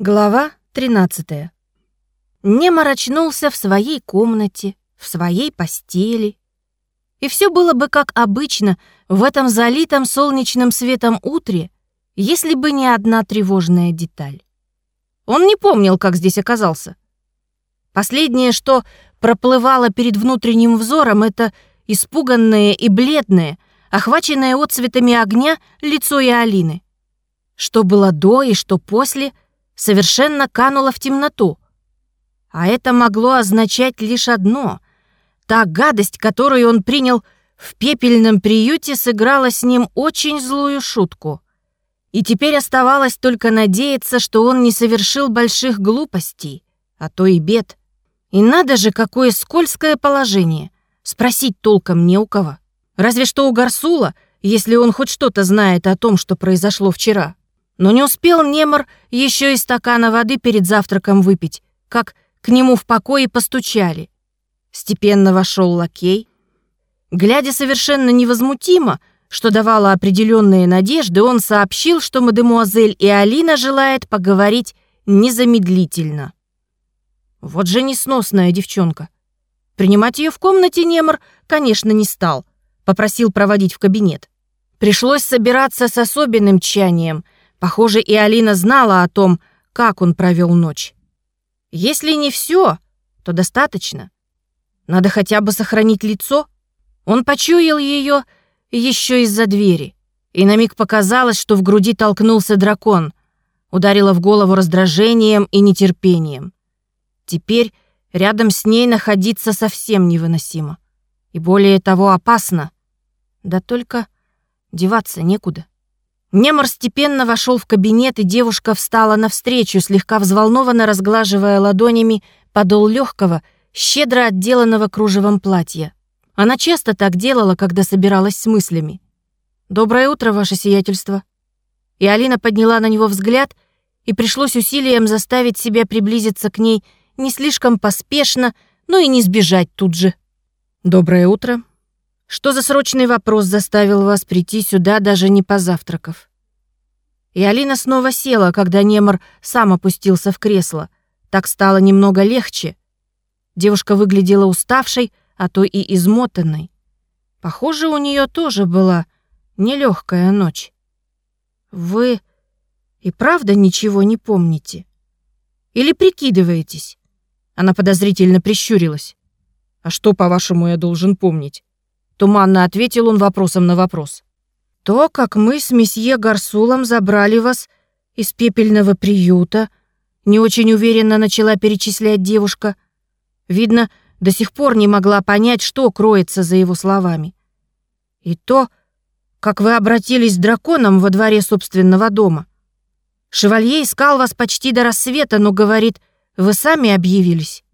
Глава 13. Немор очнулся в своей комнате, в своей постели. И все было бы как обычно в этом залитом солнечным светом утре, если бы не одна тревожная деталь. Он не помнил, как здесь оказался. Последнее, что проплывало перед внутренним взором, это испуганное и бледное, охваченное отцветами огня лицо и Алины. Что было до и что после — совершенно канула в темноту. А это могло означать лишь одно. Та гадость, которую он принял в пепельном приюте, сыграла с ним очень злую шутку. И теперь оставалось только надеяться, что он не совершил больших глупостей, а то и бед. И надо же, какое скользкое положение. Спросить толком не у кого. Разве что у Гарсула, если он хоть что-то знает о том, что произошло вчера. Но не успел Немор еще и стакана воды перед завтраком выпить, как к нему в покое постучали. Степенно вошел лакей. Глядя совершенно невозмутимо, что давало определенные надежды, он сообщил, что мадемуазель и Алина желает поговорить незамедлительно. Вот же несносная девчонка. Принимать ее в комнате Немор, конечно, не стал. Попросил проводить в кабинет. Пришлось собираться с особенным тщанием — Похоже, и Алина знала о том, как он провел ночь. Если не все, то достаточно. Надо хотя бы сохранить лицо. Он почуял ее еще из-за двери, и на миг показалось, что в груди толкнулся дракон, ударило в голову раздражением и нетерпением. Теперь рядом с ней находиться совсем невыносимо. И более того опасно. Да только деваться некуда. Немор степенно вошел в кабинет, и девушка встала навстречу, слегка взволнованно разглаживая ладонями подол легкого, щедро отделанного кружевом платья. Она часто так делала, когда собиралась с мыслями. «Доброе утро, ваше сиятельство». И Алина подняла на него взгляд, и пришлось усилием заставить себя приблизиться к ней не слишком поспешно, но и не сбежать тут же. «Доброе утро», что за срочный вопрос заставил вас прийти сюда, даже не позавтракав? И Алина снова села, когда Немор сам опустился в кресло. Так стало немного легче. Девушка выглядела уставшей, а то и измотанной. Похоже, у нее тоже была нелегкая ночь. Вы и правда ничего не помните? Или прикидываетесь? Она подозрительно прищурилась. А что, по-вашему, я должен помнить? Туманно ответил он вопросом на вопрос. То, как мы с месье Гарсулом забрали вас из пепельного приюта, не очень уверенно начала перечислять девушка. Видно, до сих пор не могла понять, что кроется за его словами. И то, как вы обратились с драконом во дворе собственного дома. Шевалье искал вас почти до рассвета, но, говорит, вы сами объявились.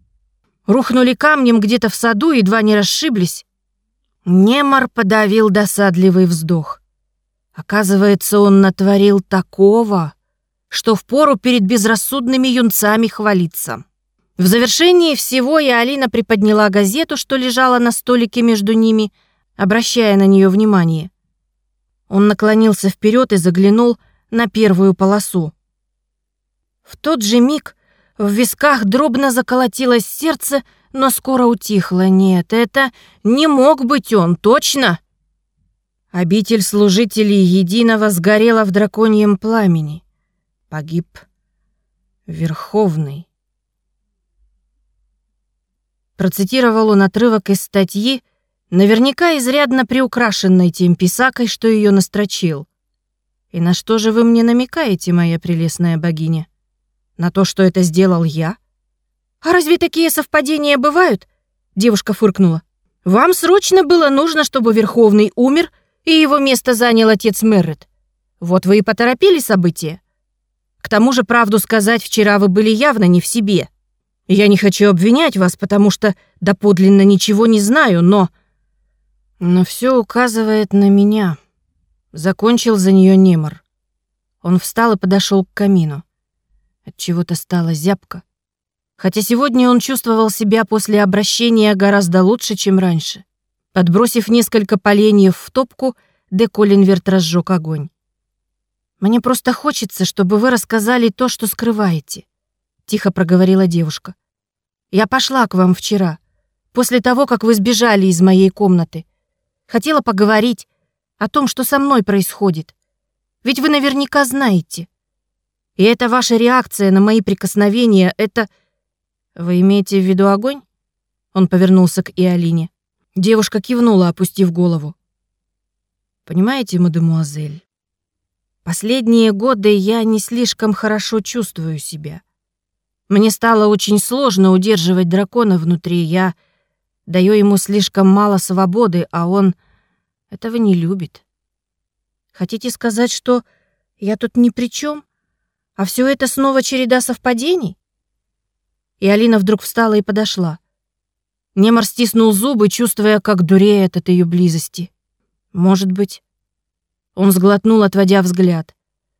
Рухнули камнем где-то в саду, едва не расшиблись. Немар подавил досадливый вздох. Оказывается, он натворил такого, что впору перед безрассудными юнцами хвалиться. В завершении всего и Алина приподняла газету, что лежала на столике между ними, обращая на нее внимание. Он наклонился вперед и заглянул на первую полосу. В тот же миг в висках дробно заколотилось сердце, но скоро утихло. Нет, это не мог быть он, точно. Обитель служителей единого сгорела в драконьем пламени. Погиб Верховный. Процитировал он отрывок из статьи, наверняка изрядно приукрашенной тем писакой, что ее настрочил. «И на что же вы мне намекаете, моя прелестная богиня? На то, что это сделал я?» «А разве такие совпадения бывают?» Девушка фыркнула. «Вам срочно было нужно, чтобы Верховный умер, и его место занял отец Меррет. Вот вы и поторопили события. К тому же, правду сказать, вчера вы были явно не в себе. Я не хочу обвинять вас, потому что доподлинно ничего не знаю, но... Но все указывает на меня. Закончил за нее Немор. Он встал и подошел к камину. От чего-то стало зябко. Хотя сегодня он чувствовал себя после обращения гораздо лучше, чем раньше. Подбросив несколько поленьев в топку, де Коллинверт разжег огонь. Мне просто хочется, чтобы вы рассказали то, что скрываете, тихо проговорила девушка. Я пошла к вам вчера, после того, как вы сбежали из моей комнаты. Хотела поговорить о том, что со мной происходит. Ведь вы наверняка знаете. И это ваша реакция на мои прикосновения, это... Вы имеете в виду огонь? Он повернулся к Иолине. Девушка кивнула, опустив голову. Понимаете, мадемуазель, последние годы я не слишком хорошо чувствую себя. Мне стало очень сложно удерживать дракона внутри. Я даю ему слишком мало свободы, а он этого не любит. Хотите сказать, что я тут ни при чем? А все это снова череда совпадений? И Алина вдруг встала и подошла. Немар стиснул зубы, чувствуя, как дуреет от ее близости. Может быть. Он сглотнул, отводя взгляд.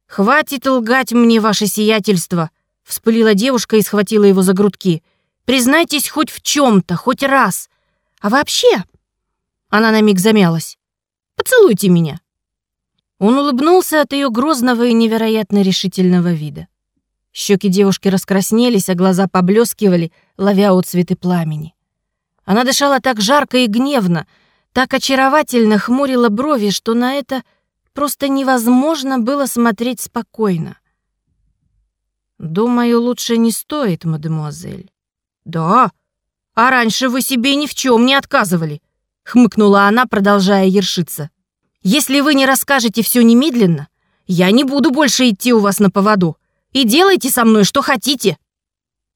«Хватит лгать мне, ваше сиятельство!» Вспылила девушка и схватила его за грудки. «Признайтесь хоть в чем то хоть раз. А вообще...» Она на миг замялась. «Поцелуйте меня». Он улыбнулся от ее грозного и невероятно решительного вида. Щеки девушки раскраснелись, а глаза поблескивали, ловя отцветы пламени. Она дышала так жарко и гневно, так очаровательно хмурила брови, что на это просто невозможно было смотреть спокойно. «Думаю, лучше не стоит, мадемуазель». «Да? А раньше вы себе ни в чем не отказывали», — хмыкнула она, продолжая ершиться. Если вы не расскажете все немедленно, я не буду больше идти у вас на поводу. И делайте со мной, что хотите».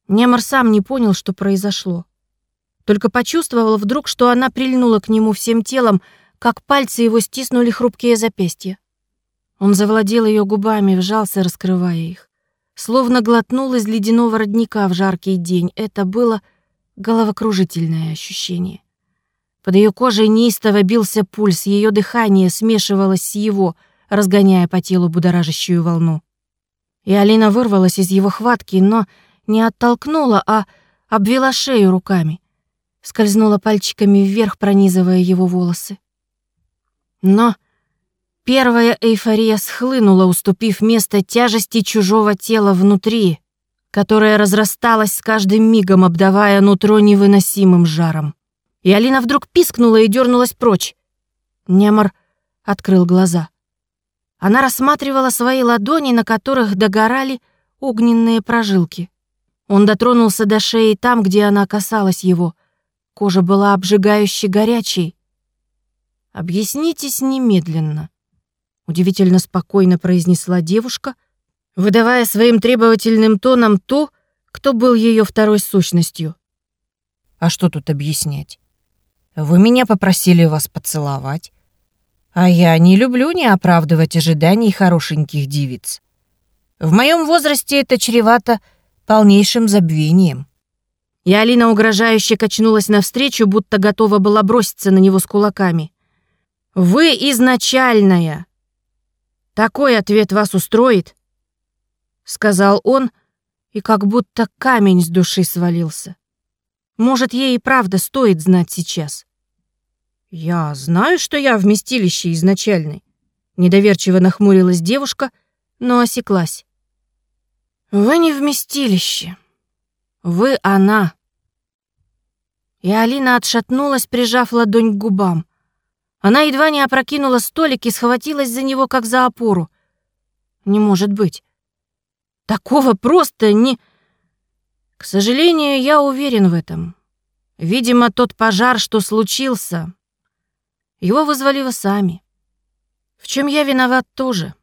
Немар сам не понял, что произошло. Только почувствовал вдруг, что она прильнула к нему всем телом, как пальцы его стиснули хрупкие запястья. Он завладел ее губами, вжался, раскрывая их. Словно глотнул из ледяного родника в жаркий день. Это было головокружительное ощущение. Под ее кожей неистово бился пульс, ее дыхание смешивалось с его, разгоняя по телу будоражащую волну. И Алина вырвалась из его хватки, но не оттолкнула, а обвела шею руками. Скользнула пальчиками вверх, пронизывая его волосы. Но первая эйфория схлынула, уступив место тяжести чужого тела внутри, которое разрасталось с каждым мигом, обдавая нутро невыносимым жаром. И Алина вдруг пискнула и дернулась прочь. Немор открыл глаза. Она рассматривала свои ладони, на которых догорали огненные прожилки. Он дотронулся до шеи там, где она касалась его. Кожа была обжигающе горячей. «Объяснитесь немедленно», — удивительно спокойно произнесла девушка, выдавая своим требовательным тоном то, кто был ее второй сущностью. «А что тут объяснять? Вы меня попросили вас поцеловать. А я не люблю не оправдывать ожиданий хорошеньких девиц. В моем возрасте это чревато полнейшим забвением. И Алина угрожающе качнулась навстречу, будто готова была броситься на него с кулаками. «Вы изначальная!» «Такой ответ вас устроит?» Сказал он, и как будто камень с души свалился. Может, ей и правда стоит знать сейчас. «Я знаю, что я вместилище изначальный», — недоверчиво нахмурилась девушка, но осеклась. «Вы не вместилище. Вы она». И Алина отшатнулась, прижав ладонь к губам. Она едва не опрокинула столик и схватилась за него, как за опору. «Не может быть. Такого просто не...» К сожалению, я уверен в этом. Видимо, тот пожар, что случился, его вызвали вы сами. В чем я виноват тоже.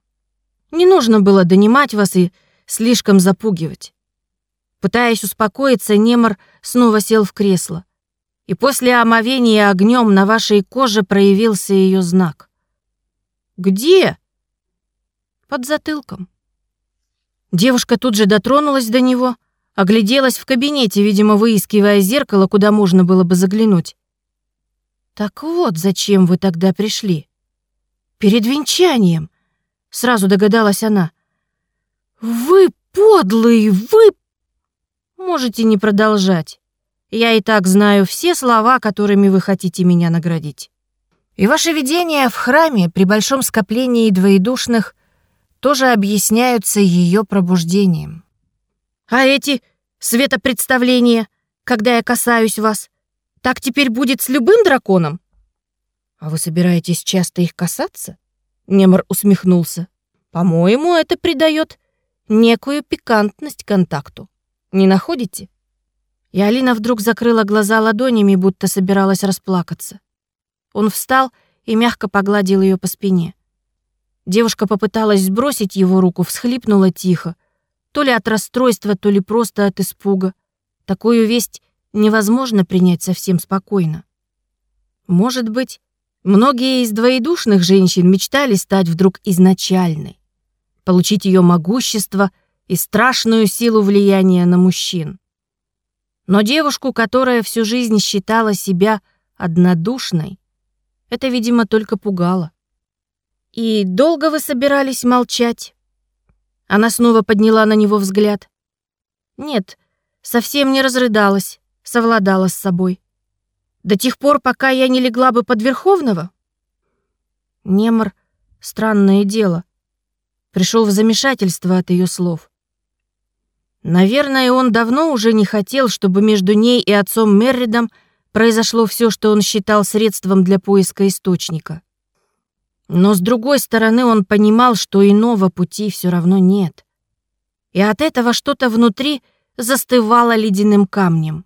Не нужно было донимать вас и слишком запугивать. Пытаясь успокоиться, Немор снова сел в кресло. И после омовения огнем на вашей коже проявился ее знак. «Где?» «Под затылком». Девушка тут же дотронулась до него, Огляделась в кабинете, видимо, выискивая зеркало, куда можно было бы заглянуть. «Так вот, зачем вы тогда пришли?» «Перед венчанием», — сразу догадалась она. «Вы подлый, вы...» «Можете не продолжать. Я и так знаю все слова, которыми вы хотите меня наградить. И ваше видение в храме при большом скоплении двоедушных тоже объясняются ее пробуждением. А эти светопредставления, когда я касаюсь вас, так теперь будет с любым драконом? А вы собираетесь часто их касаться? Немор усмехнулся. По-моему, это придает некую пикантность контакту. Не находите? И Алина вдруг закрыла глаза ладонями, будто собиралась расплакаться. Он встал и мягко погладил ее по спине. Девушка попыталась сбросить его руку, всхлипнула тихо, то ли от расстройства, то ли просто от испуга. Такую весть невозможно принять совсем спокойно. Может быть, многие из двоедушных женщин мечтали стать вдруг изначальной, получить ее могущество и страшную силу влияния на мужчин. Но девушку, которая всю жизнь считала себя однодушной, это, видимо, только пугало. «И долго вы собирались молчать?» Она снова подняла на него взгляд. «Нет, совсем не разрыдалась, совладала с собой. До тех пор, пока я не легла бы под Верховного?» Немор — странное дело. Пришел в замешательство от ее слов. Наверное, он давно уже не хотел, чтобы между ней и отцом Мерридом произошло все, что он считал средством для поиска источника. Но с другой стороны, он понимал, что иного пути все равно нет. И от этого что-то внутри застывало ледяным камнем.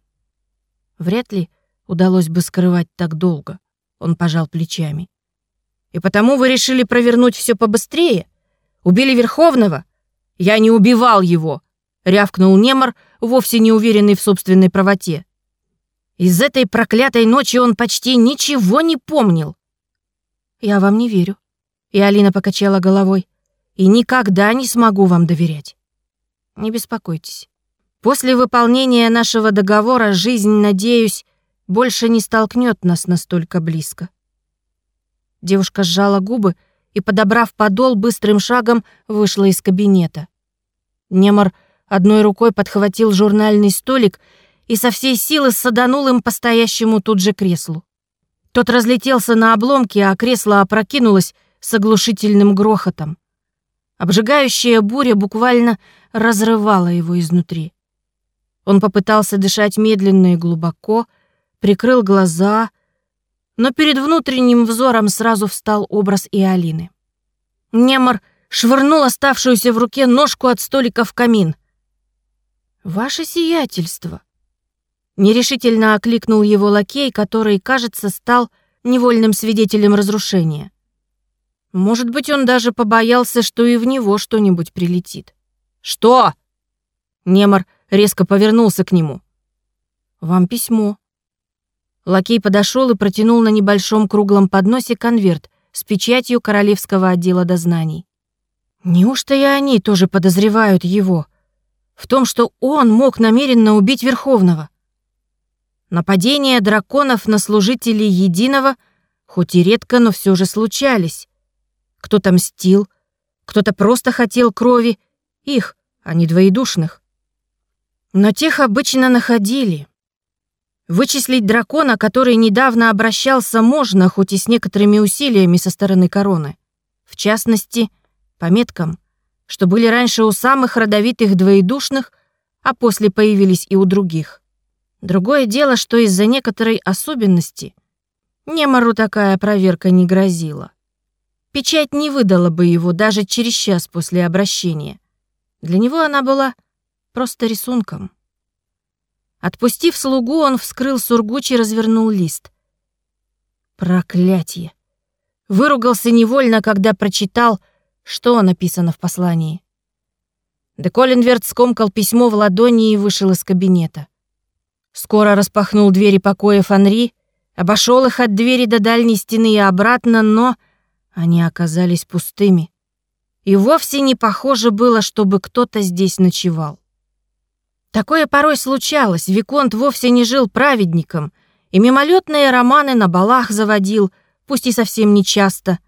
Вряд ли удалось бы скрывать так долго, он пожал плечами. И потому вы решили провернуть все побыстрее? Убили Верховного? Я не убивал его, рявкнул Немор, вовсе не уверенный в собственной правоте. Из этой проклятой ночи он почти ничего не помнил. Я вам не верю. И Алина покачала головой. И никогда не смогу вам доверять. Не беспокойтесь. После выполнения нашего договора жизнь, надеюсь, больше не столкнет нас настолько близко. Девушка сжала губы и, подобрав подол, быстрым шагом вышла из кабинета. Немор одной рукой подхватил журнальный столик и со всей силы саданул им по стоящему тут же креслу. Тот разлетелся на обломки, а кресло опрокинулось с оглушительным грохотом. Обжигающая буря буквально разрывала его изнутри. Он попытался дышать медленно и глубоко, прикрыл глаза, но перед внутренним взором сразу встал образ и Алины. Немор швырнул оставшуюся в руке ножку от столика в камин. «Ваше сиятельство!» Нерешительно окликнул его лакей, который, кажется, стал невольным свидетелем разрушения. Может быть, он даже побоялся, что и в него что-нибудь прилетит. «Что?» Немор резко повернулся к нему. «Вам письмо». Лакей подошел и протянул на небольшом круглом подносе конверт с печатью Королевского отдела дознаний. Неужто и они тоже подозревают его в том, что он мог намеренно убить Верховного? Нападения драконов на служителей Единого, хоть и редко, но все же случались. Кто-то мстил, кто-то просто хотел крови, их, а не двоедушных. Но тех обычно находили. Вычислить дракона, который недавно обращался, можно, хоть и с некоторыми усилиями со стороны короны. В частности, по меткам, что были раньше у самых родовитых двоедушных, а после появились и у других. Другое дело, что из-за некоторой особенности Немару такая проверка не грозила. Печать не выдала бы его даже через час после обращения. Для него она была просто рисунком. Отпустив слугу, он вскрыл сургуч и развернул лист. Проклятье! Выругался невольно, когда прочитал, что написано в послании. Де Коллинверт скомкал письмо в ладони и вышел из кабинета. Скоро распахнул двери покоя Фанри, обошел их от двери до дальней стены и обратно, но они оказались пустыми. И вовсе не похоже было, чтобы кто-то здесь ночевал. Такое порой случалось, Виконт вовсе не жил праведником, и мимолетные романы на балах заводил, пусть и совсем не часто.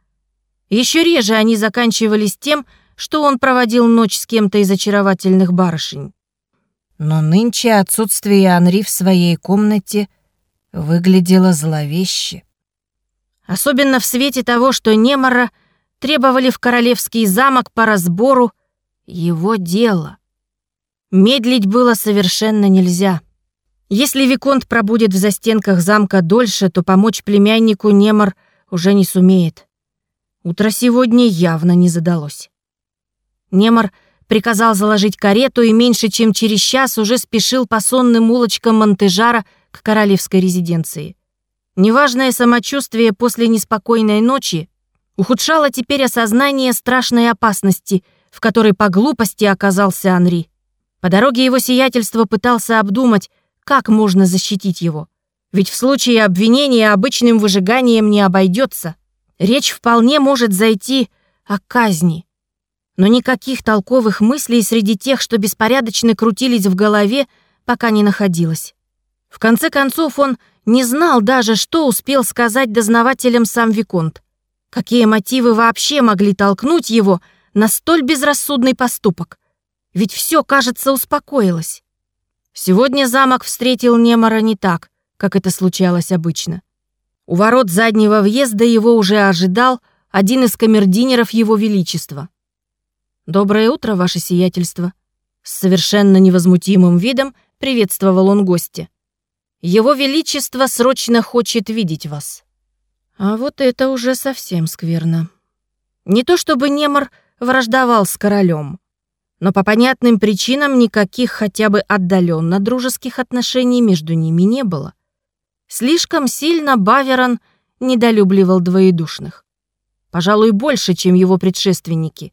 Еще реже они заканчивались тем, что он проводил ночь с кем-то из очаровательных барышень. Но нынче отсутствие Анри в своей комнате выглядело зловеще. Особенно в свете того, что Немора требовали в королевский замок по разбору его дела. Медлить было совершенно нельзя. Если Виконт пробудет в застенках замка дольше, то помочь племяннику Немор уже не сумеет. Утро сегодня явно не задалось. Немор приказал заложить карету и меньше чем через час уже спешил по сонным улочкам Монтежара к королевской резиденции. Неважное самочувствие после неспокойной ночи ухудшало теперь осознание страшной опасности, в которой по глупости оказался Анри. По дороге его сиятельство пытался обдумать, как можно защитить его. Ведь в случае обвинения обычным выжиганием не обойдется. Речь вполне может зайти о казни. Но никаких толковых мыслей среди тех, что беспорядочно крутились в голове, пока не находилось. В конце концов, он не знал даже, что успел сказать дознавателям сам Виконт. Какие мотивы вообще могли толкнуть его на столь безрассудный поступок? Ведь все, кажется, успокоилось. Сегодня замок встретил Немора не так, как это случалось обычно. У ворот заднего въезда его уже ожидал один из камердинеров его величества. «Доброе утро, ваше сиятельство!» С совершенно невозмутимым видом приветствовал он гостя. «Его величество срочно хочет видеть вас». А вот это уже совсем скверно. Не то чтобы Немор враждовал с королем, но по понятным причинам никаких хотя бы отдаленно дружеских отношений между ними не было. Слишком сильно Баверон недолюбливал двоедушных. Пожалуй, больше, чем его предшественники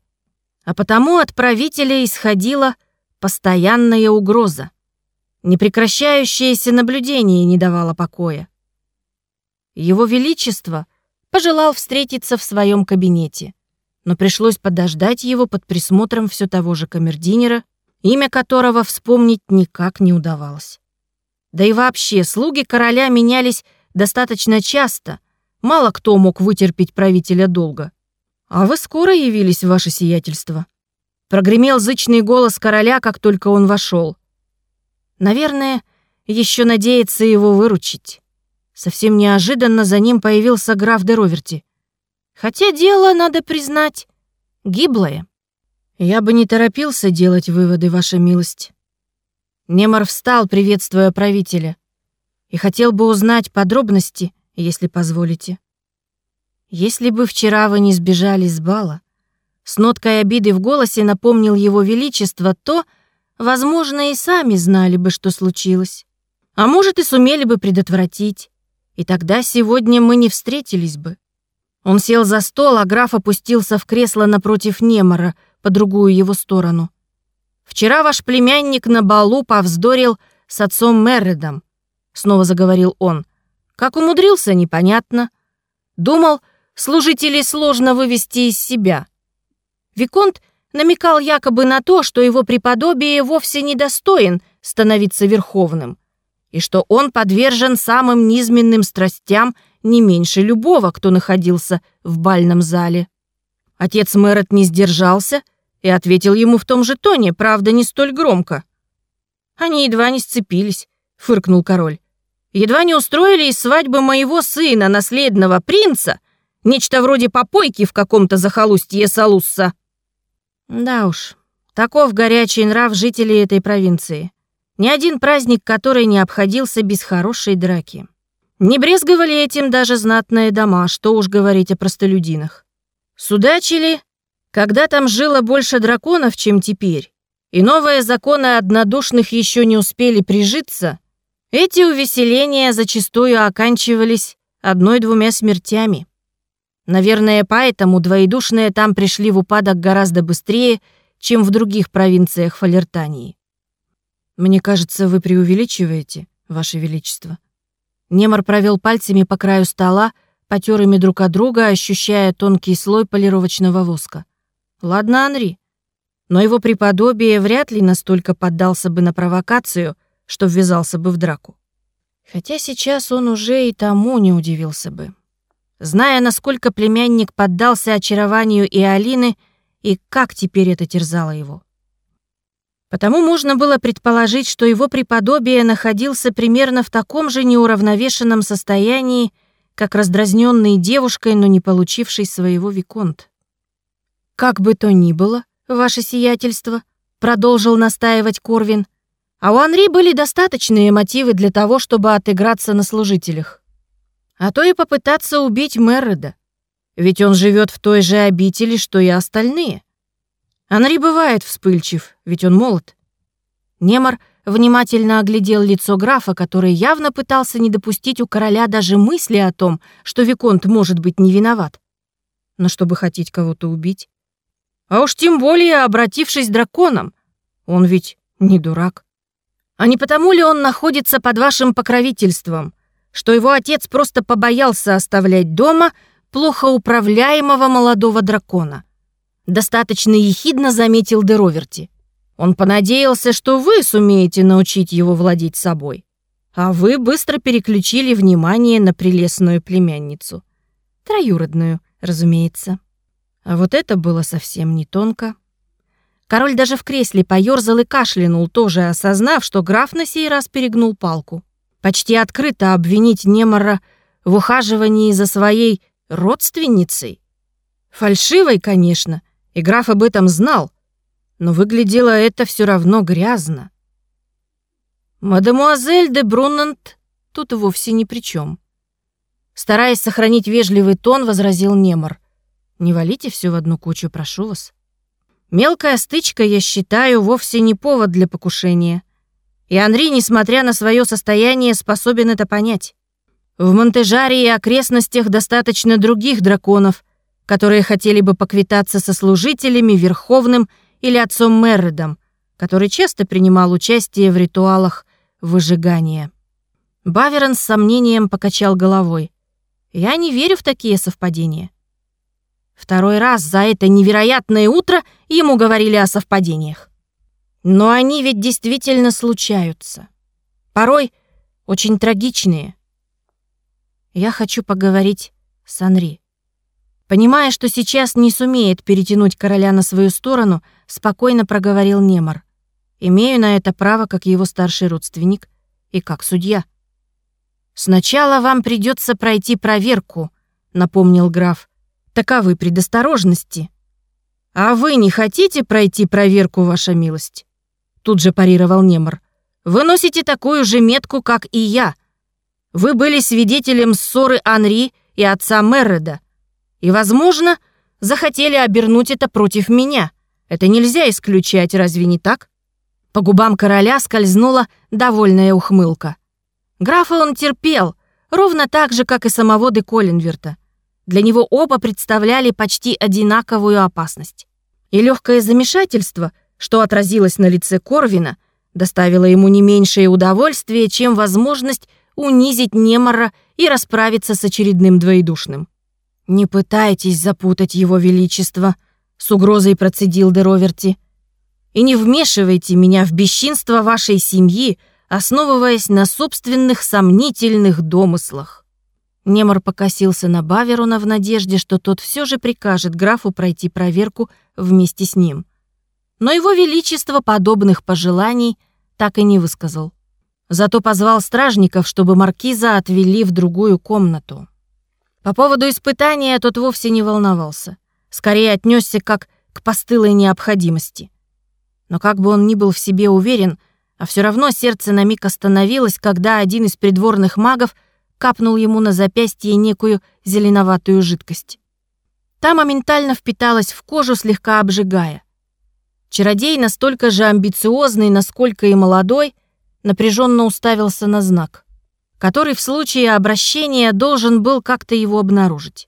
а потому от правителя исходила постоянная угроза. Непрекращающееся наблюдение не давало покоя. Его Величество пожелал встретиться в своем кабинете, но пришлось подождать его под присмотром все того же камердинера, имя которого вспомнить никак не удавалось. Да и вообще, слуги короля менялись достаточно часто, мало кто мог вытерпеть правителя долго. «А вы скоро явились, ваше сиятельство?» Прогремел зычный голос короля, как только он вошел. Наверное, еще надеется его выручить. Совсем неожиданно за ним появился граф де Роверти. Хотя дело, надо признать, гиблое. Я бы не торопился делать выводы, ваша милость. Немар встал, приветствуя правителя, и хотел бы узнать подробности, если позволите. Если бы вчера вы не сбежали с бала, с ноткой обиды в голосе напомнил его величество то, возможно, и сами знали бы, что случилось. А может, и сумели бы предотвратить. И тогда сегодня мы не встретились бы. Он сел за стол, а граф опустился в кресло напротив Немора, по другую его сторону. «Вчера ваш племянник на балу повздорил с отцом Мерредом», — снова заговорил он. «Как умудрился, непонятно. Думал, служителей сложно вывести из себя. Виконт намекал якобы на то, что его преподобие вовсе не достоин становиться верховным, и что он подвержен самым низменным страстям не меньше любого, кто находился в бальном зале. Отец Мэрот не сдержался и ответил ему в том же тоне, правда, не столь громко. «Они едва не сцепились», — фыркнул король. «Едва не устроили из свадьбы моего сына, наследного принца, Нечто вроде попойки в каком-то захолустье Салусса. Да уж, таков горячий нрав жителей этой провинции. Ни один праздник, который не обходился без хорошей драки. Не брезговали этим даже знатные дома, что уж говорить о простолюдинах. Судачили, когда там жило больше драконов, чем теперь, и новые законы однодушных еще не успели прижиться, эти увеселения зачастую оканчивались одной-двумя смертями. Наверное, поэтому двоедушные там пришли в упадок гораздо быстрее, чем в других провинциях Фалертании. Мне кажется, вы преувеличиваете, Ваше Величество. Немор провел пальцами по краю стола, потер ими друг от друга, ощущая тонкий слой полировочного воска. Ладно, Анри, но его преподобие вряд ли настолько поддался бы на провокацию, что ввязался бы в драку. Хотя сейчас он уже и тому не удивился бы зная, насколько племянник поддался очарованию и Алины и как теперь это терзало его. Потому можно было предположить, что его преподобие находился примерно в таком же неуравновешенном состоянии, как раздразненный девушкой, но не получивший своего виконт. «Как бы то ни было, ваше сиятельство», — продолжил настаивать Корвин, а у Анри были достаточные мотивы для того, чтобы отыграться на служителях. А то и попытаться убить Мерреда, ведь он живет в той же обители, что и остальные. Анри бывает вспыльчив, ведь он молод. Немар внимательно оглядел лицо графа, который явно пытался не допустить у короля даже мысли о том, что Виконт может быть не виноват. Но чтобы хотеть кого-то убить? А уж тем более обратившись драконом. Он ведь не дурак. А не потому ли он находится под вашим покровительством, что его отец просто побоялся оставлять дома плохо управляемого молодого дракона? Достаточно ехидно заметил Дероверти. Он понадеялся, что вы сумеете научить его владеть собой. А вы быстро переключили внимание на прелестную племянницу. Троюродную, разумеется. А вот это было совсем не тонко. Король даже в кресле поёрзал и кашлянул, тоже осознав, что граф на сей раз перегнул палку. Почти открыто обвинить Немора в ухаживании за своей родственницей. Фальшивой, конечно, и граф об этом знал, но выглядело это все равно грязно. Мадемуазель де Бруннант тут вовсе ни при чем. Стараясь сохранить вежливый тон, возразил Немор. «Не валите все в одну кучу, прошу вас. Мелкая стычка, я считаю, вовсе не повод для покушения. И Андрей, несмотря на свое состояние, способен это понять. В Монтежаре и окрестностях достаточно других драконов, которые хотели бы поквитаться со служителями, Верховным или отцом Мерредом, который часто принимал участие в ритуалах выжигания. Баверон с сомнением покачал головой. «Я не верю в такие совпадения». Второй раз за это невероятное утро ему говорили о совпадениях. Но они ведь действительно случаются. Порой очень трагичные. Я хочу поговорить с Анри. Понимая, что сейчас не сумеет перетянуть короля на свою сторону, спокойно проговорил Немор. Имею на это право как его старший родственник и как судья. Сначала вам придется пройти проверку, напомнил граф. Таковы предосторожности. А вы не хотите пройти проверку, ваша милость? Тут же парировал Немор. Вы носите такую же метку, как и я. Вы были свидетелем ссоры Анри и отца Мерреда и, возможно, захотели обернуть это против меня. Это нельзя исключать, разве не так? По губам короля скользнула довольная ухмылка. Графа он терпел, ровно так же, как и самого де Коллинверта. Для него оба представляли почти одинаковую опасность. И легкое замешательство, что отразилось на лице Корвина, доставило ему не меньшее удовольствие, чем возможность унизить Немора и расправиться с очередным двоедушным. «Не пытайтесь запутать его величество», — с угрозой процедил Дероверти. «И не вмешивайте меня в бесчинство вашей семьи, основываясь на собственных сомнительных домыслах». Немор покосился на Баверона в надежде, что тот все же прикажет графу пройти проверку вместе с ним. Но его величество подобных пожеланий так и не высказал. Зато позвал стражников, чтобы маркиза отвели в другую комнату. По поводу испытания тот вовсе не волновался. Скорее отнесся как к постылой необходимости. Но как бы он ни был в себе уверен, а все равно сердце на миг остановилось, когда один из придворных магов капнул ему на запястье некую зеленоватую жидкость. Та моментально впиталась в кожу, слегка обжигая. Чародей, настолько же амбициозный, насколько и молодой, напряженно уставился на знак который в случае обращения должен был как-то его обнаружить.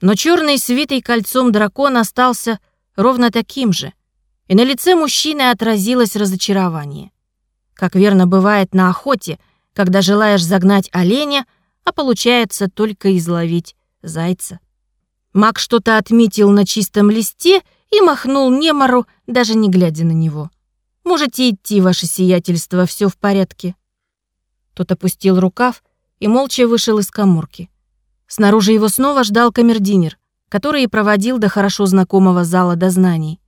Но черный свитый кольцом дракон остался ровно таким же, и на лице мужчины отразилось разочарование. Как верно бывает на охоте, когда желаешь загнать оленя, а получается только изловить зайца. Маг что-то отметил на чистом листе и махнул Немору, даже не глядя на него. «Можете идти, ваше сиятельство, все в порядке». Тот опустил рукав и молча вышел из каморки. Снаружи его снова ждал камердинер, который и проводил до хорошо знакомого зала дознаний.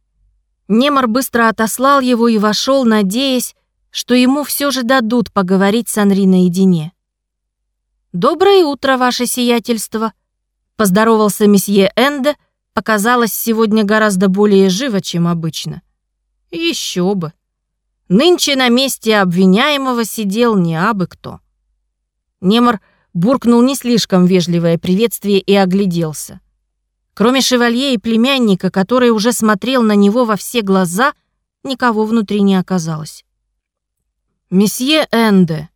Немор быстро отослал его и вошел, надеясь, что ему все же дадут поговорить с Анри наедине. «Доброе утро, ваше сиятельство!» — поздоровался месье Энде, показалось сегодня гораздо более живо, чем обычно. Еще бы. Нынче на месте обвиняемого сидел не абы кто. Немор буркнул не слишком вежливое приветствие и огляделся. Кроме шевалье и племянника, который уже смотрел на него во все глаза, никого внутри не оказалось. «Месье Энде»,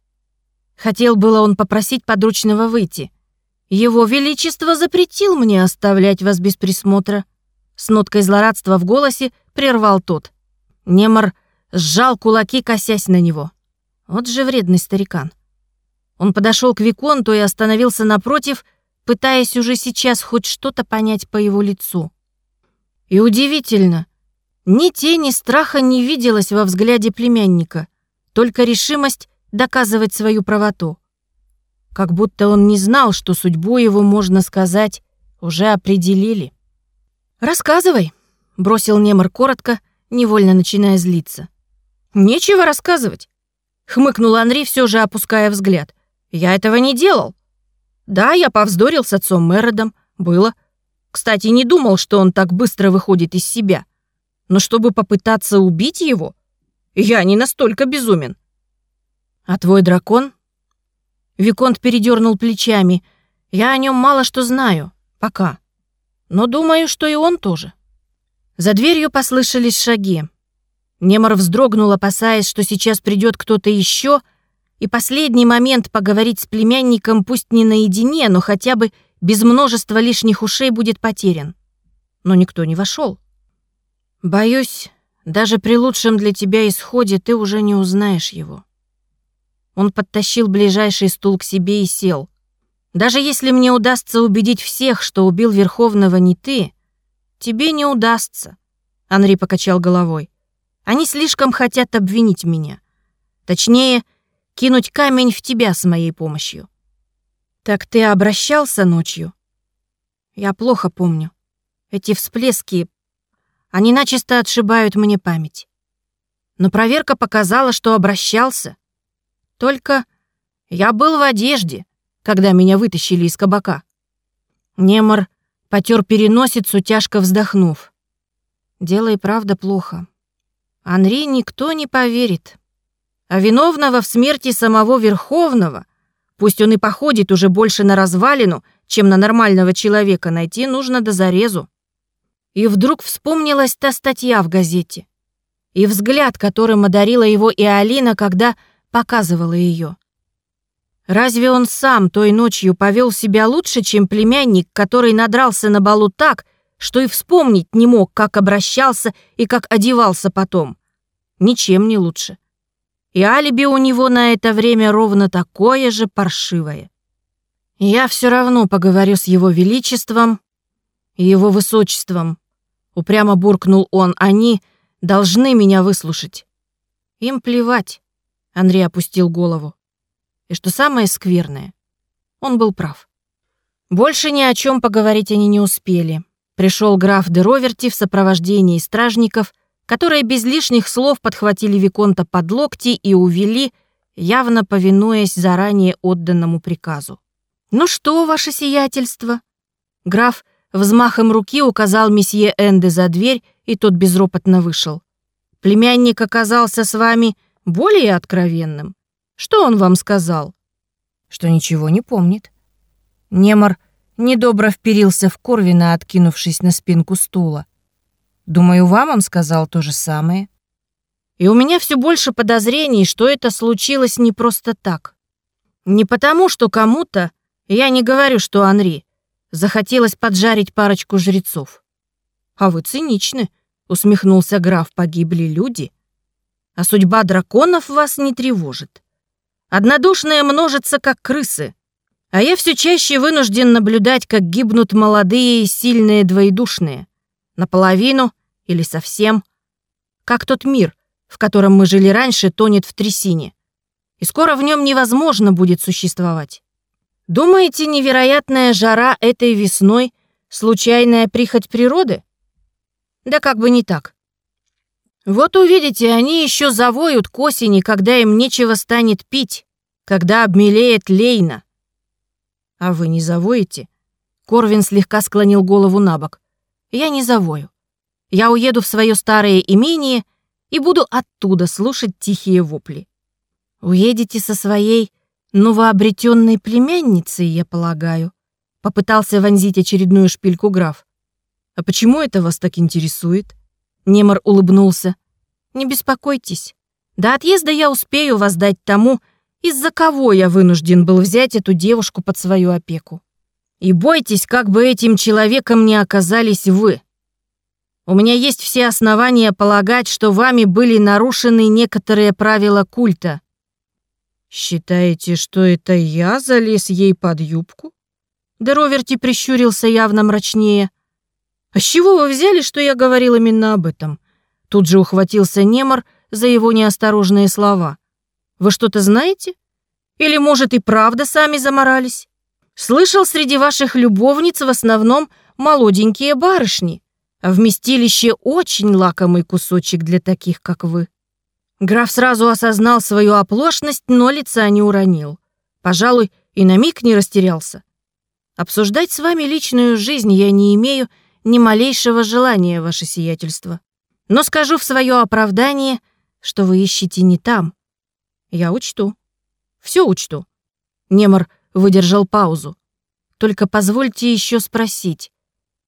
Хотел было он попросить подручного выйти. «Его Величество запретил мне оставлять вас без присмотра». С ноткой злорадства в голосе прервал тот. Немор сжал кулаки, косясь на него. Вот же вредный старикан. Он подошел к Виконту и остановился напротив, пытаясь уже сейчас хоть что-то понять по его лицу. И удивительно, ни тени страха не виделось во взгляде племянника, только решимость доказывать свою правоту. Как будто он не знал, что судьбу его, можно сказать, уже определили. «Рассказывай», — бросил Немор коротко, невольно начиная злиться. «Нечего рассказывать», — хмыкнул Анри, все же опуская взгляд. «Я этого не делал. Да, я повздорил с отцом Мередом, было. Кстати, не думал, что он так быстро выходит из себя. Но чтобы попытаться убить его, я не настолько безумен. «А твой дракон?» Виконт передернул плечами. «Я о нем мало что знаю. Пока. Но думаю, что и он тоже». За дверью послышались шаги. Немор вздрогнул, опасаясь, что сейчас придет кто-то еще, и последний момент поговорить с племянником пусть не наедине, но хотя бы без множества лишних ушей будет потерян. Но никто не вошел. «Боюсь, даже при лучшем для тебя исходе ты уже не узнаешь его». Он подтащил ближайший стул к себе и сел. «Даже если мне удастся убедить всех, что убил Верховного не ты, тебе не удастся», — Анри покачал головой. «Они слишком хотят обвинить меня. Точнее, кинуть камень в тебя с моей помощью». «Так ты обращался ночью?» «Я плохо помню. Эти всплески, они начисто отшибают мне память. Но проверка показала, что обращался. Только я был в одежде, когда меня вытащили из кабака. Немор потер переносицу, тяжко вздохнув. Дело и правда плохо. Анри никто не поверит. А виновного в смерти самого Верховного, пусть он и походит уже больше на развалину, чем на нормального человека, найти нужно до зарезу. И вдруг вспомнилась та статья в газете. И взгляд, которым одарила его и Алина, когда показывала ее. Разве он сам той ночью повел себя лучше, чем племянник, который надрался на балу так, что и вспомнить не мог, как обращался и как одевался потом? Ничем не лучше. И алиби у него на это время ровно такое же паршивое. Я все равно поговорю с его величеством и его высочеством. Упрямо буркнул он, они должны меня выслушать. Им плевать. Андрей опустил голову. И что самое скверное, он был прав. Больше ни о чем поговорить они не успели. Пришел граф де Роверти в сопровождении стражников, которые без лишних слов подхватили Виконта под локти и увели, явно повинуясь заранее отданному приказу. «Ну что, ваше сиятельство?» Граф взмахом руки указал месье Энде за дверь, и тот безропотно вышел. «Племянник оказался с вами более откровенным. Что он вам сказал? Что ничего не помнит. Немор недобро вперился в Корвина, откинувшись на спинку стула. Думаю, вам он сказал то же самое. И у меня все больше подозрений, что это случилось не просто так. Не потому, что кому-то, я не говорю, что Анри, захотелось поджарить парочку жрецов. А вы циничны, усмехнулся граф, погибли люди — а судьба драконов вас не тревожит. Однодушные множатся, как крысы, а я все чаще вынужден наблюдать, как гибнут молодые и сильные двоедушные. Наполовину или совсем. Как тот мир, в котором мы жили раньше, тонет в трясине. И скоро в нем невозможно будет существовать. Думаете, невероятная жара этой весной — случайная прихоть природы? Да как бы не так. Вот увидите, они еще завоют к осени, когда им нечего станет пить, когда обмелеет Лейна. А вы не завоете? Корвин слегка склонил голову на бок. я не завою. Я уеду в свое старое имение и буду оттуда слушать тихие вопли. Уедете со своей новообретенной племянницей, я полагаю. Попытался вонзить очередную шпильку граф. А почему это вас так интересует? Немор улыбнулся. Не беспокойтесь. До отъезда я успею воздать тому, из-за кого я вынужден был взять эту девушку под свою опеку. И бойтесь, как бы этим человеком не оказались вы. У меня есть все основания полагать, что вами были нарушены некоторые правила культа. Считаете, что это я залез ей под юбку? Дероверти прищурился явно мрачнее. А с чего вы взяли, что я говорил именно об этом? Тут же ухватился Немор за его неосторожные слова. Вы что-то знаете? Или, может, и правда сами заморались? Слышал, среди ваших любовниц в основном молоденькие барышни, а вместилище очень лакомый кусочек для таких, как вы. Граф сразу осознал свою оплошность, но лица не уронил. Пожалуй, и на миг не растерялся. Обсуждать с вами личную жизнь я не имею ни малейшего желания, ваше сиятельство. Но скажу в свое оправдание, что вы ищете не там. Я учту. Все учту. Немор выдержал паузу. Только позвольте еще спросить,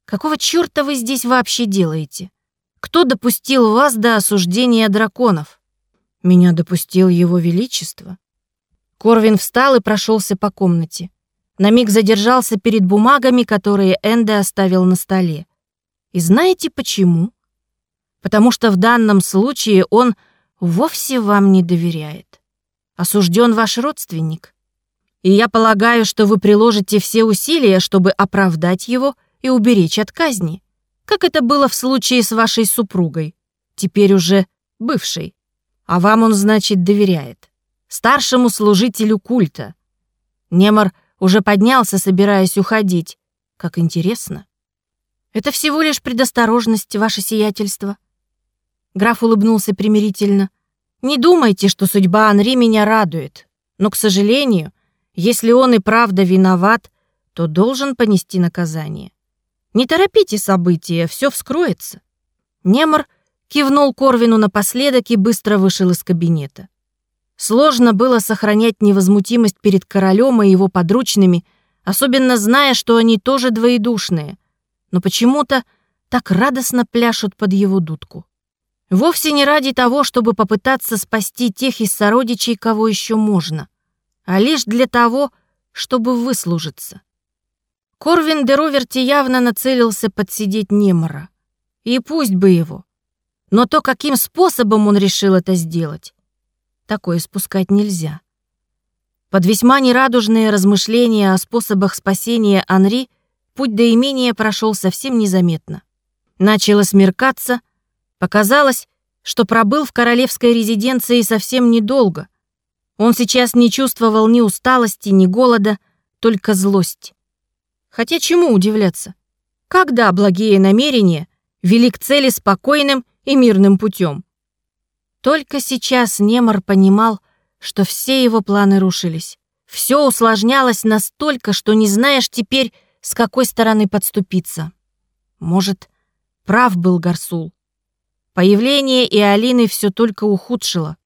какого черта вы здесь вообще делаете? Кто допустил вас до осуждения драконов? Меня допустил его величество. Корвин встал и прошелся по комнате. На миг задержался перед бумагами, которые Энде оставил на столе. И знаете почему? Потому что в данном случае он вовсе вам не доверяет. Осужден ваш родственник и я полагаю, что вы приложите все усилия, чтобы оправдать его и уберечь от казни, как это было в случае с вашей супругой, теперь уже бывшей. А вам он, значит, доверяет. Старшему служителю культа. Немор уже поднялся, собираясь уходить. Как интересно. Это всего лишь предосторожность, ваше сиятельство. Граф улыбнулся примирительно. Не думайте, что судьба Анри меня радует. Но, к сожалению, если он и правда виноват, то должен понести наказание. Не торопите события, все вскроется. Немор кивнул Корвину напоследок и быстро вышел из кабинета. Сложно было сохранять невозмутимость перед королем и его подручными, особенно зная, что они тоже двоедушные, но почему-то так радостно пляшут под его дудку. Вовсе не ради того, чтобы попытаться спасти тех из сородичей, кого еще можно — а лишь для того, чтобы выслужиться. Корвин де Роверти явно нацелился подсидеть Немора. И пусть бы его. Но то, каким способом он решил это сделать, такое спускать нельзя. Под весьма нерадужные размышления о способах спасения Анри путь до имения прошел совсем незаметно. Начало смеркаться, показалось, что пробыл в королевской резиденции совсем недолго — он сейчас не чувствовал ни усталости, ни голода, только злость. Хотя чему удивляться? Когда благие намерения вели к цели спокойным и мирным путем? Только сейчас Немор понимал, что все его планы рушились. Все усложнялось настолько, что не знаешь теперь, с какой стороны подступиться. Может, прав был Гарсул. Появление и все только ухудшило.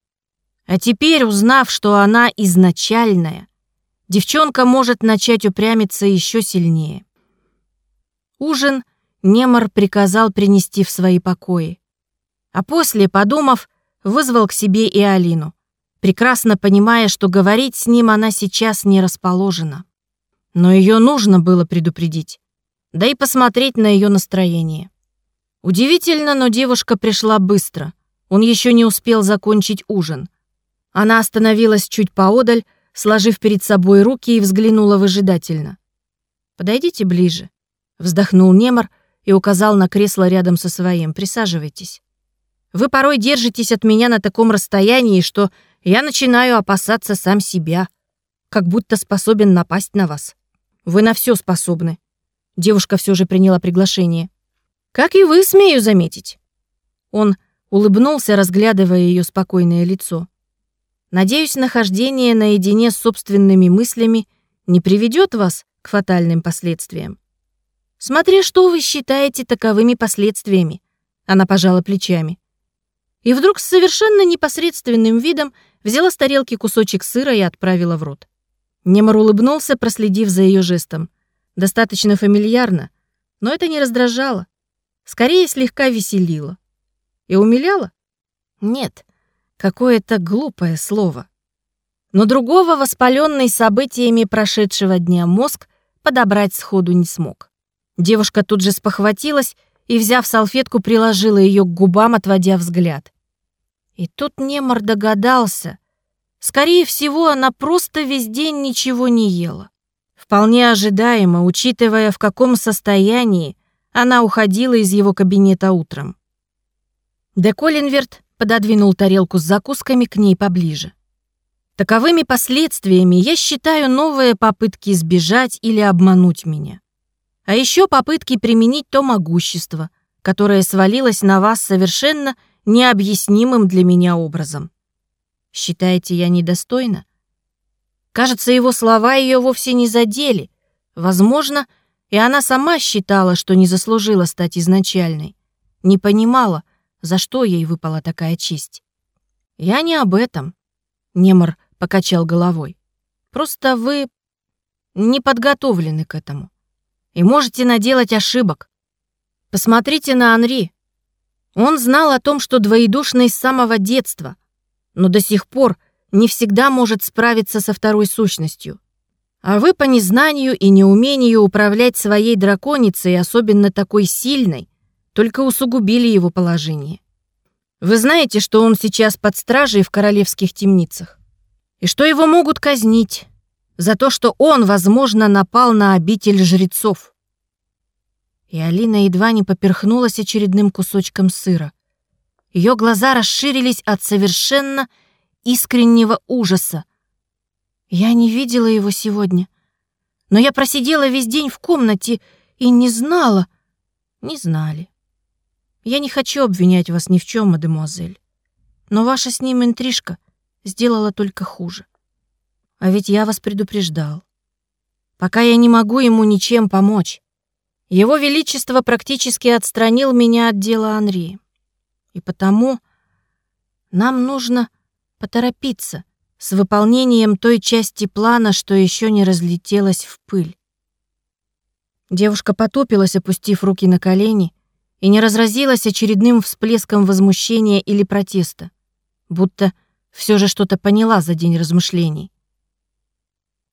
А теперь, узнав, что она изначальная, девчонка может начать упрямиться еще сильнее. Ужин Немор приказал принести в свои покои. А после, подумав, вызвал к себе и Алину, прекрасно понимая, что говорить с ним она сейчас не расположена. Но ее нужно было предупредить, да и посмотреть на ее настроение. Удивительно, но девушка пришла быстро. Он еще не успел закончить ужин — она остановилась чуть поодаль, сложив перед собой руки и взглянула выжидательно. «Подойдите ближе», — вздохнул Немор и указал на кресло рядом со своим. «Присаживайтесь. Вы порой держитесь от меня на таком расстоянии, что я начинаю опасаться сам себя, как будто способен напасть на вас. Вы на все способны». Девушка все же приняла приглашение. «Как и вы, смею заметить». Он улыбнулся, разглядывая ее спокойное лицо. Надеюсь, нахождение наедине с собственными мыслями не приведет вас к фатальным последствиям. Смотри, что вы считаете таковыми последствиями. Она пожала плечами. И вдруг с совершенно непосредственным видом взяла с тарелки кусочек сыра и отправила в рот. Немор улыбнулся, проследив за ее жестом. Достаточно фамильярно, но это не раздражало. Скорее, слегка веселило. И умиляло? Нет, какое-то глупое слово. Но другого воспаленный событиями прошедшего дня мозг подобрать сходу не смог. Девушка тут же спохватилась и, взяв салфетку, приложила ее к губам, отводя взгляд. И тут Немор догадался. Скорее всего, она просто весь день ничего не ела. Вполне ожидаемо, учитывая, в каком состоянии она уходила из его кабинета утром. Де Коллинверт пододвинул тарелку с закусками к ней поближе. Таковыми последствиями я считаю новые попытки сбежать или обмануть меня. А еще попытки применить то могущество, которое свалилось на вас совершенно необъяснимым для меня образом. Считаете, я недостойна? Кажется, его слова ее вовсе не задели. Возможно, и она сама считала, что не заслужила стать изначальной. Не понимала, за что ей выпала такая честь. Я не об этом. Немор покачал головой. Просто вы не подготовлены к этому и можете наделать ошибок. Посмотрите на Анри. Он знал о том, что двоедушный с самого детства, но до сих пор не всегда может справиться со второй сущностью. А вы по незнанию и неумению управлять своей драконицей, особенно такой сильной, только усугубили его положение. Вы знаете, что он сейчас под стражей в королевских темницах, и что его могут казнить за то, что он, возможно, напал на обитель жрецов. И Алина едва не поперхнулась очередным кусочком сыра. Ее глаза расширились от совершенно искреннего ужаса. Я не видела его сегодня, но я просидела весь день в комнате и не знала. Не знали. Я не хочу обвинять вас ни в чем, мадемуазель. Но ваша с ним интрижка сделала только хуже. А ведь я вас предупреждал. Пока я не могу ему ничем помочь. Его Величество практически отстранил меня от дела Анри. И потому нам нужно поторопиться с выполнением той части плана, что еще не разлетелась в пыль. Девушка потупилась, опустив руки на колени, и не разразилась очередным всплеском возмущения или протеста, будто все же что-то поняла за день размышлений.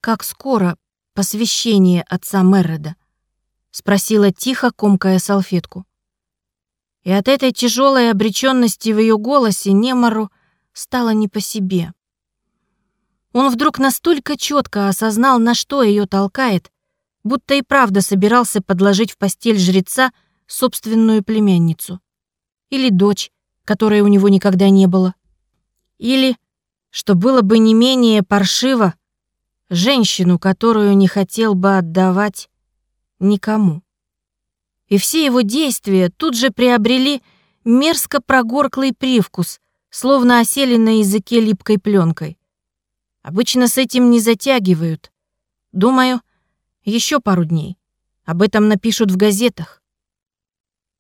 «Как скоро посвящение отца Мерреда?» — спросила тихо, комкая салфетку. И от этой тяжелой обреченности в ее голосе Немару стало не по себе. Он вдруг настолько четко осознал, на что ее толкает, будто и правда собирался подложить в постель жреца — собственную племянницу. Или дочь, которой у него никогда не было. Или, что было бы не менее паршиво, женщину, которую не хотел бы отдавать никому. И все его действия тут же приобрели мерзко прогорклый привкус, словно осели на языке липкой пленкой. Обычно с этим не затягивают. Думаю, еще пару дней. Об этом напишут в газетах.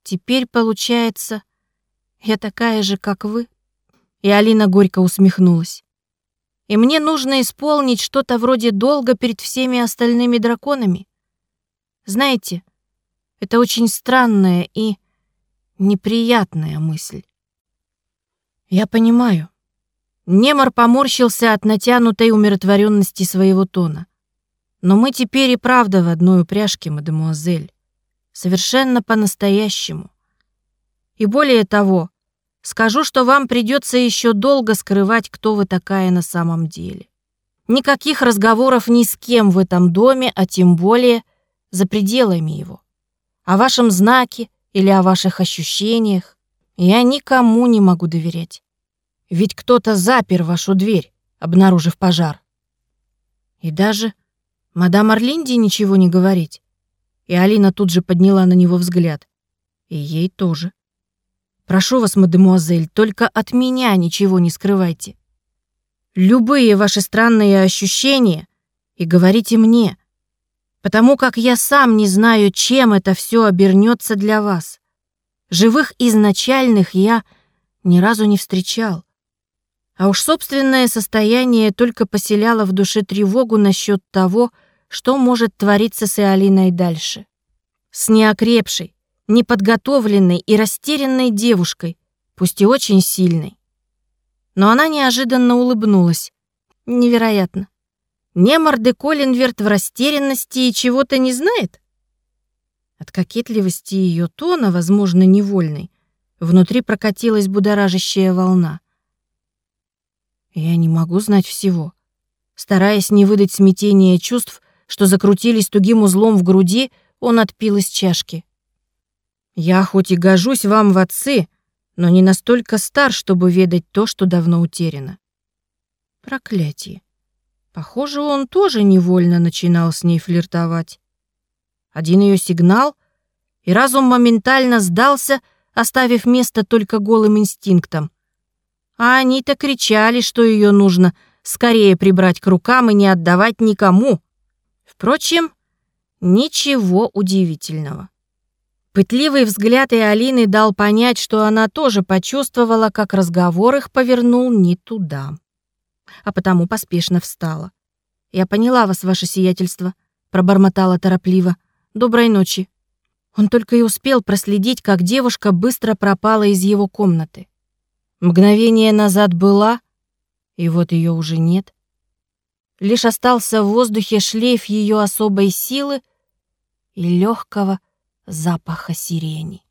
Теперь, получается, я такая же, как вы?» И Алина горько усмехнулась. «И мне нужно исполнить что-то вроде долга перед всеми остальными драконами. Знаете, это очень странная и неприятная мысль. Я понимаю. Немор поморщился от натянутой умиротворенности своего тона. Но мы теперь и правда в одной упряжке, мадемуазель совершенно по-настоящему. И более того, скажу, что вам придется еще долго скрывать, кто вы такая на самом деле. Никаких разговоров ни с кем в этом доме, а тем более за пределами его. О вашем знаке или о ваших ощущениях я никому не могу доверять. Ведь кто-то запер вашу дверь, обнаружив пожар. И даже мадам Орлинди ничего не говорить. И Алина тут же подняла на него взгляд. И ей тоже. «Прошу вас, мадемуазель, только от меня ничего не скрывайте. Любые ваши странные ощущения и говорите мне, потому как я сам не знаю, чем это все обернется для вас. Живых изначальных я ни разу не встречал. А уж собственное состояние только поселяло в душе тревогу насчет того, что может твориться с Иолиной дальше. С неокрепшей, неподготовленной и растерянной девушкой, пусть и очень сильной. Но она неожиданно улыбнулась. Невероятно. Немор де Коллинверт в растерянности и чего-то не знает? От кокетливости ее тона, возможно, невольной, внутри прокатилась будоражащая волна. Я не могу знать всего. Стараясь не выдать смятения чувств, что закрутились тугим узлом в груди, он отпил из чашки. Я хоть и гожусь вам в отцы, но не настолько стар, чтобы ведать то, что давно утеряно. Проклятие. Похоже, он тоже невольно начинал с ней флиртовать. Один ее сигнал, и разум моментально сдался, оставив место только голым инстинктам. А они-то кричали, что ее нужно скорее прибрать к рукам и не отдавать никому. Впрочем, ничего удивительного. Пытливый взгляд и Алины дал понять, что она тоже почувствовала, как разговор их повернул не туда. А потому поспешно встала. «Я поняла вас, ваше сиятельство», — пробормотала торопливо. «Доброй ночи». Он только и успел проследить, как девушка быстро пропала из его комнаты. Мгновение назад была, и вот ее уже нет. Лишь остался в воздухе шлейф ее особой силы и легкого запаха сирени.